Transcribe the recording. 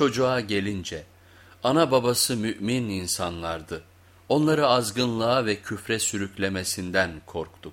Çocuğa gelince, ana babası mümin insanlardı. Onları azgınlığa ve küfre sürüklemesinden korktuk.